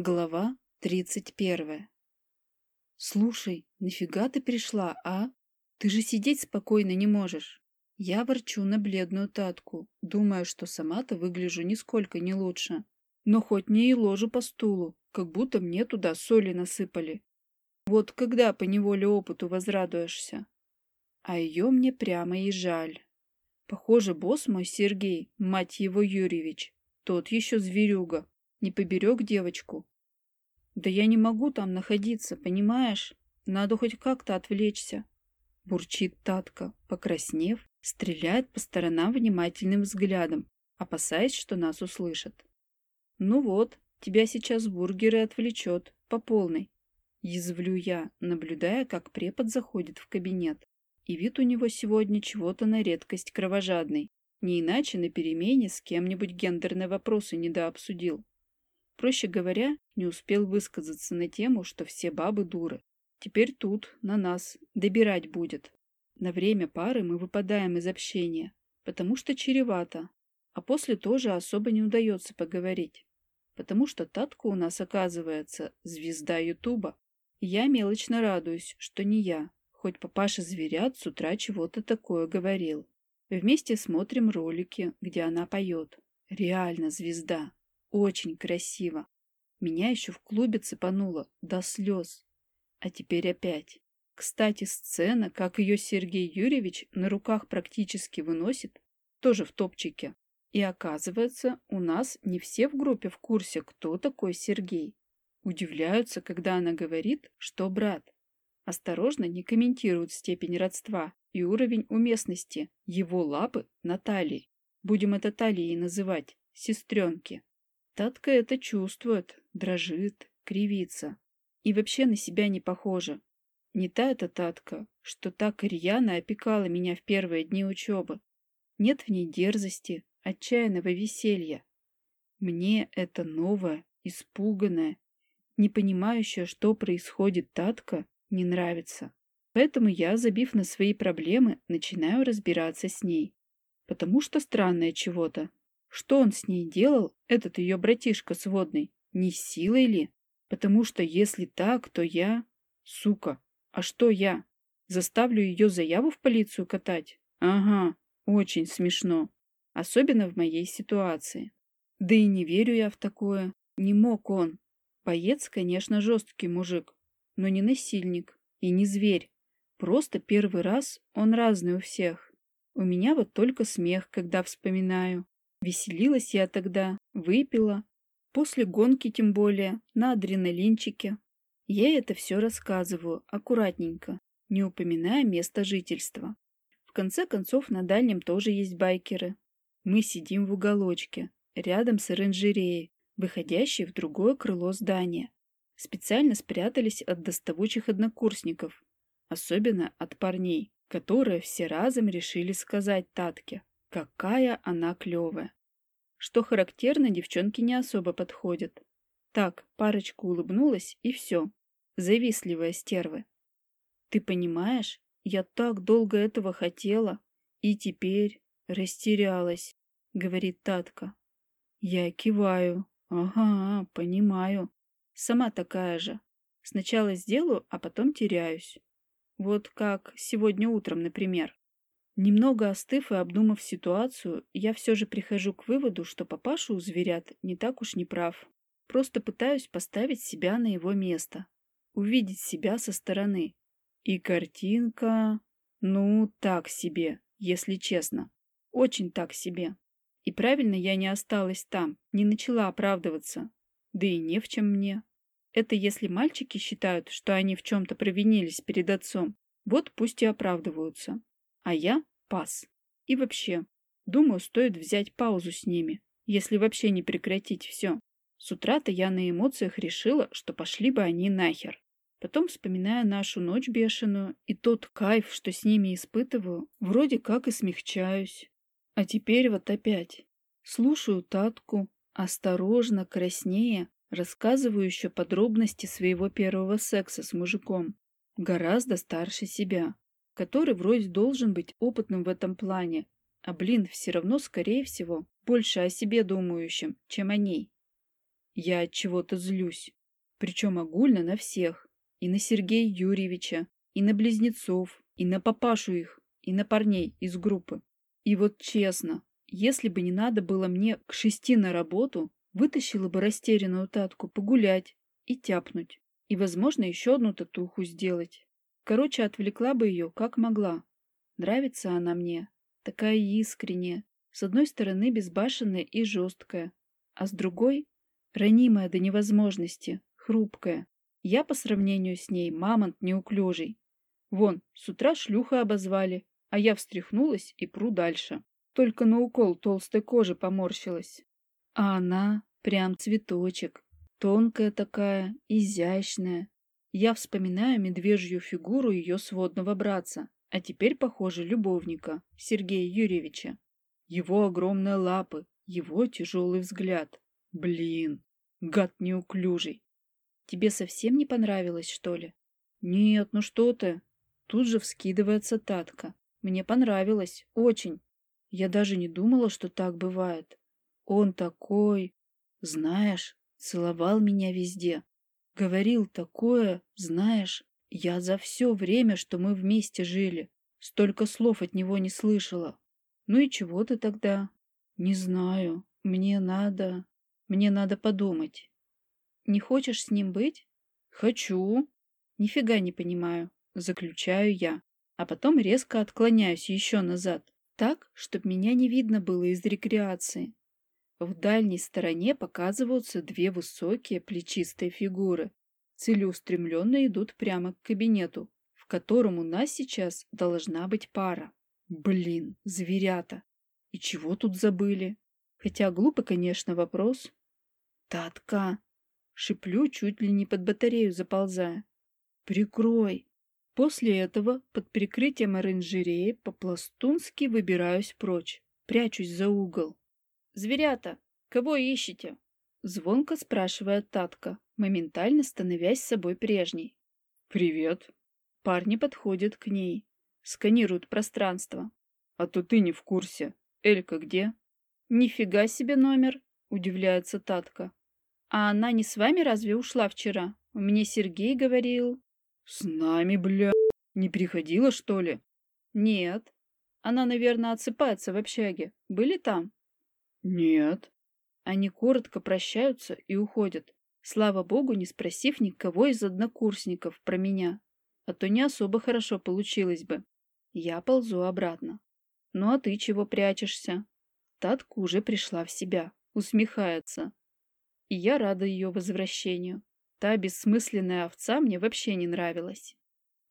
Глава тридцать первая. «Слушай, нафига ты пришла, а? Ты же сидеть спокойно не можешь». Я ворчу на бледную Татку, думая, что сама-то выгляжу нисколько не лучше. Но хоть не и ложу по стулу, как будто мне туда соли насыпали. Вот когда по неволе опыту возрадуешься. А ее мне прямо и жаль. Похоже, босс мой Сергей, мать его Юрьевич, тот еще зверюга, не поберег девочку. Да я не могу там находиться, понимаешь? Надо хоть как-то отвлечься. Бурчит Татка, покраснев, стреляет по сторонам внимательным взглядом, опасаясь, что нас услышат. Ну вот, тебя сейчас бургеры отвлечет, по полной. Язвлю я, наблюдая, как препод заходит в кабинет. И вид у него сегодня чего-то на редкость кровожадный. Не иначе на перемене с кем-нибудь гендерные вопросы недообсудил. Проще говоря, не успел высказаться на тему, что все бабы дуры. Теперь тут, на нас, добирать будет. На время пары мы выпадаем из общения, потому что чревато, а после тоже особо не удается поговорить. Потому что Татка у нас, оказывается, звезда Ютуба. Я мелочно радуюсь, что не я, хоть папаша зверят с утра чего-то такое говорил. Вместе смотрим ролики, где она поет. Реально звезда. Очень красиво. Меня еще в клубе цепануло до слез. А теперь опять. Кстати, сцена, как ее Сергей Юрьевич на руках практически выносит, тоже в топчике. И оказывается, у нас не все в группе в курсе, кто такой Сергей. Удивляются, когда она говорит, что брат. Осторожно не комментируют степень родства и уровень уместности его лапы на талии. Будем это талией называть, сестренки. Татка это чувствует, дрожит, кривится. И вообще на себя не похожа. Не та эта Татка, что так рьяно опекала меня в первые дни учебы. Нет в ней дерзости, отчаянного веселья. Мне это новое, испуганное, не понимающая, что происходит Татка, не нравится. Поэтому я, забив на свои проблемы, начинаю разбираться с ней. Потому что странное чего-то. Что он с ней делал, этот ее братишка сводный? Не силой ли? Потому что если так, то я... Сука, а что я? Заставлю ее заяву в полицию катать? Ага, очень смешно. Особенно в моей ситуации. Да и не верю я в такое. Не мог он. Боец, конечно, жесткий мужик, но не насильник и не зверь. Просто первый раз он разный у всех. У меня вот только смех, когда вспоминаю. Веселилась я тогда, выпила. После гонки тем более, на адреналинчике. Я это все рассказываю, аккуратненько, не упоминая место жительства. В конце концов, на дальнем тоже есть байкеры. Мы сидим в уголочке, рядом с оранжереей, выходящей в другое крыло здания. Специально спрятались от доставучих однокурсников, особенно от парней, которые все разом решили сказать Татке, Какая она клевая. Что характерно, девчонки не особо подходят. Так, парочка улыбнулась, и все. Завистливая стервы. Ты понимаешь, я так долго этого хотела, и теперь растерялась, говорит Татка. Я киваю. Ага, понимаю. Сама такая же. Сначала сделаю, а потом теряюсь. Вот как сегодня утром, например. Немного остыв и обдумав ситуацию, я все же прихожу к выводу, что папаша у зверят не так уж не прав. Просто пытаюсь поставить себя на его место, увидеть себя со стороны. И картинка... Ну, так себе, если честно. Очень так себе. И правильно я не осталась там, не начала оправдываться. Да и не в чем мне. Это если мальчики считают, что они в чем-то провинились перед отцом, вот пусть и оправдываются. А я пас. И вообще, думаю, стоит взять паузу с ними, если вообще не прекратить все. С утра-то я на эмоциях решила, что пошли бы они нахер. Потом, вспоминая нашу ночь бешеную и тот кайф, что с ними испытываю, вроде как и смягчаюсь. А теперь вот опять. Слушаю Татку, осторожно, краснея, рассказываю еще подробности своего первого секса с мужиком, гораздо старше себя который вроде должен быть опытным в этом плане, а блин, все равно, скорее всего, больше о себе думающим, чем о ней. Я от чего-то злюсь. Причем огульно на всех. И на Сергея Юрьевича, и на близнецов, и на папашу их, и на парней из группы. И вот честно, если бы не надо было мне к шести на работу, вытащила бы растерянную Татку погулять и тяпнуть. И, возможно, еще одну татуху сделать. Короче, отвлекла бы ее, как могла. Нравится она мне. Такая искренняя. С одной стороны, безбашенная и жесткая. А с другой — ранимая до невозможности, хрупкая. Я по сравнению с ней мамонт неуклюжий. Вон, с утра шлюха обозвали, а я встряхнулась и пру дальше. Только на укол толстой кожи поморщилась. А она прям цветочек. Тонкая такая, изящная. Я вспоминаю медвежью фигуру ее сводного братца, а теперь, похоже, любовника, Сергея Юрьевича. Его огромные лапы, его тяжелый взгляд. Блин, гад неуклюжий. Тебе совсем не понравилось, что ли? Нет, ну что ты. Тут же вскидывается Татка. Мне понравилось, очень. Я даже не думала, что так бывает. Он такой... Знаешь, целовал меня везде. Говорил такое, знаешь, я за все время, что мы вместе жили, столько слов от него не слышала. Ну и чего ты тогда? Не знаю. Мне надо... Мне надо подумать. Не хочешь с ним быть? Хочу. Нифига не понимаю. Заключаю я. А потом резко отклоняюсь еще назад. Так, чтобы меня не видно было из рекреации. В дальней стороне показываются две высокие плечистые фигуры. Целеустремленно идут прямо к кабинету, в котором у нас сейчас должна быть пара. Блин, зверята! И чего тут забыли? Хотя глупый, конечно, вопрос. Татка! Шиплю, чуть ли не под батарею заползая. Прикрой! После этого под прикрытием оранжереи по-пластунски выбираюсь прочь, прячусь за угол. «Зверята, кого ищете?» Звонко спрашивает Татка, моментально становясь собой прежней. «Привет». Парни подходят к ней, сканируют пространство. «А то ты не в курсе. Элька где?» «Нифига себе номер!» — удивляется Татка. «А она не с вами разве ушла вчера? Мне Сергей говорил...» «С нами, бля... Не приходила, что ли?» «Нет. Она, наверное, отсыпается в общаге. Были там?» «Нет». Они коротко прощаются и уходят, слава богу, не спросив никого из однокурсников про меня, а то не особо хорошо получилось бы. Я ползу обратно. «Ну а ты чего прячешься?» Татка уже пришла в себя, усмехается. И я рада ее возвращению. Та бессмысленная овца мне вообще не нравилась.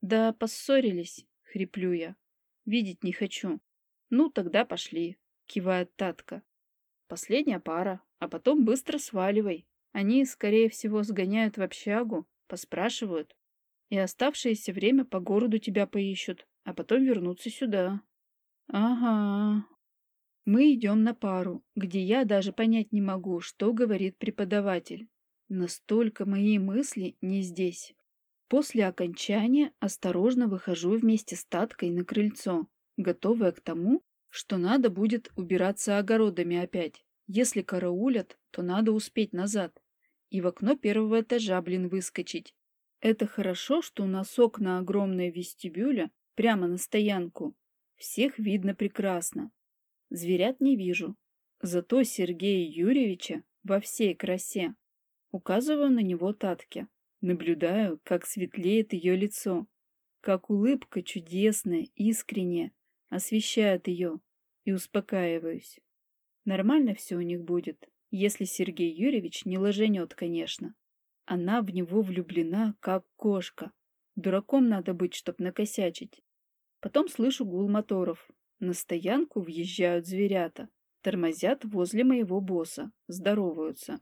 «Да, поссорились», — хриплю я. «Видеть не хочу». «Ну, тогда пошли», — кивает Татка. «Последняя пара, а потом быстро сваливай. Они, скорее всего, сгоняют в общагу, поспрашивают, и оставшееся время по городу тебя поищут, а потом вернутся сюда». «Ага». Мы идем на пару, где я даже понять не могу, что говорит преподаватель. Настолько мои мысли не здесь. После окончания осторожно выхожу вместе с Таткой на крыльцо, готовая к тому, что надо будет убираться огородами опять. Если караулят, то надо успеть назад. И в окно первого этажа, блин, выскочить. Это хорошо, что у нас окна огромные вестибюля, прямо на стоянку. Всех видно прекрасно. Зверят не вижу. Зато Сергея Юрьевича во всей красе. Указываю на него Татке. Наблюдаю, как светлеет ее лицо, как улыбка чудесная, искренняя, освещает ее, и успокаиваюсь. Нормально все у них будет, если Сергей Юрьевич не ложенет, конечно. Она в него влюблена, как кошка. Дураком надо быть, чтоб накосячить. Потом слышу гул моторов. На стоянку въезжают зверята. Тормозят возле моего босса. Здороваются.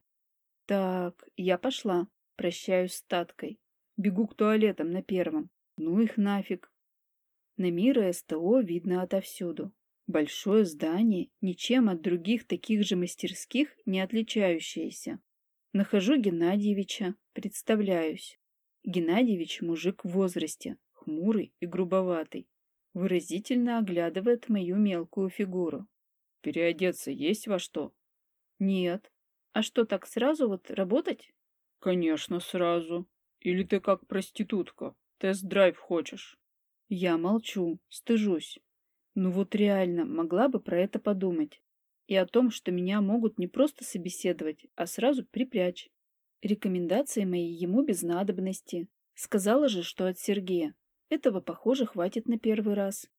Так, я пошла. Прощаюсь с Таткой. Бегу к туалетам на первом. Ну их нафиг. На мира СТО видно отовсюду. Большое здание, ничем от других таких же мастерских не отличающееся. Нахожу Геннадьевича, представляюсь. Геннадьевич мужик в возрасте, хмурый и грубоватый. Выразительно оглядывает мою мелкую фигуру. «Переодеться есть во что?» «Нет. А что, так сразу вот работать? Конечно, сразу. Или ты как проститутка, тест-драйв хочешь? Я молчу, стыжусь. Ну вот реально, могла бы про это подумать. И о том, что меня могут не просто собеседовать, а сразу припрячь. Рекомендации мои ему без надобности. Сказала же, что от Сергея. Этого, похоже, хватит на первый раз.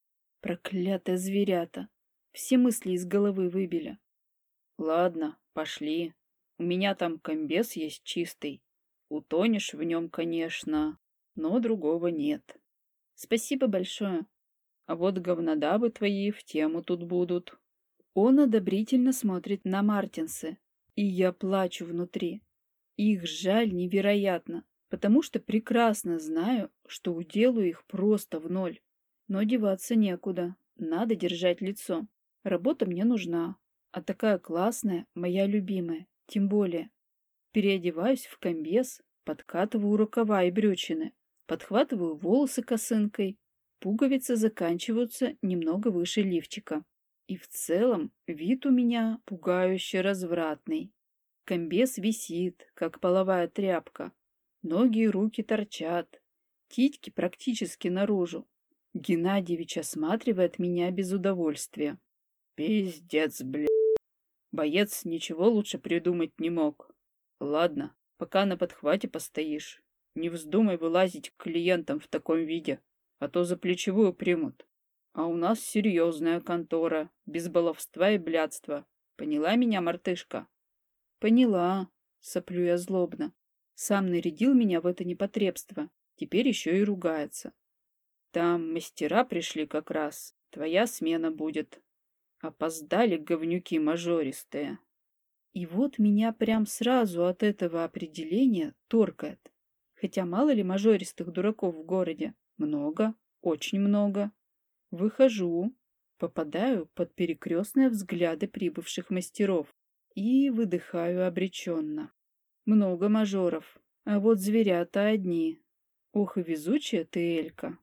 Проклятая зверята. Все мысли из головы выбили. Ладно, пошли. У меня там комбез есть чистый. Утонешь в нем, конечно, но другого нет. Спасибо большое. А вот говнодабы твои в тему тут будут. Он одобрительно смотрит на Мартинсы, и я плачу внутри. Их жаль невероятно, потому что прекрасно знаю, что уделаю их просто в ноль. Но деваться некуда, надо держать лицо. Работа мне нужна, а такая классная, моя любимая, тем более. Переодеваюсь в комбез, подкатываю рукава и брючины, подхватываю волосы косынкой, пуговицы заканчиваются немного выше лифчика. И в целом вид у меня пугающе развратный. Комбез висит, как половая тряпка. Ноги и руки торчат. Титьки практически наружу. Геннадьевич осматривает меня без удовольствия. Пиздец, бля. Боец ничего лучше придумать не мог. Ладно, пока на подхвате постоишь. Не вздумай вылазить к клиентам в таком виде, а то за плечевую примут. А у нас серьезная контора, без баловства и блядства. Поняла меня, мартышка? Поняла, соплю я злобно. Сам нарядил меня в это непотребство, теперь еще и ругается. Там мастера пришли как раз, твоя смена будет. Опоздали говнюки мажористые. И вот меня прям сразу от этого определения торкает. Хотя мало ли мажористых дураков в городе. Много, очень много. Выхожу, попадаю под перекрестные взгляды прибывших мастеров и выдыхаю обреченно. Много мажоров, а вот зверята одни. Ох и везучая ты, Элька.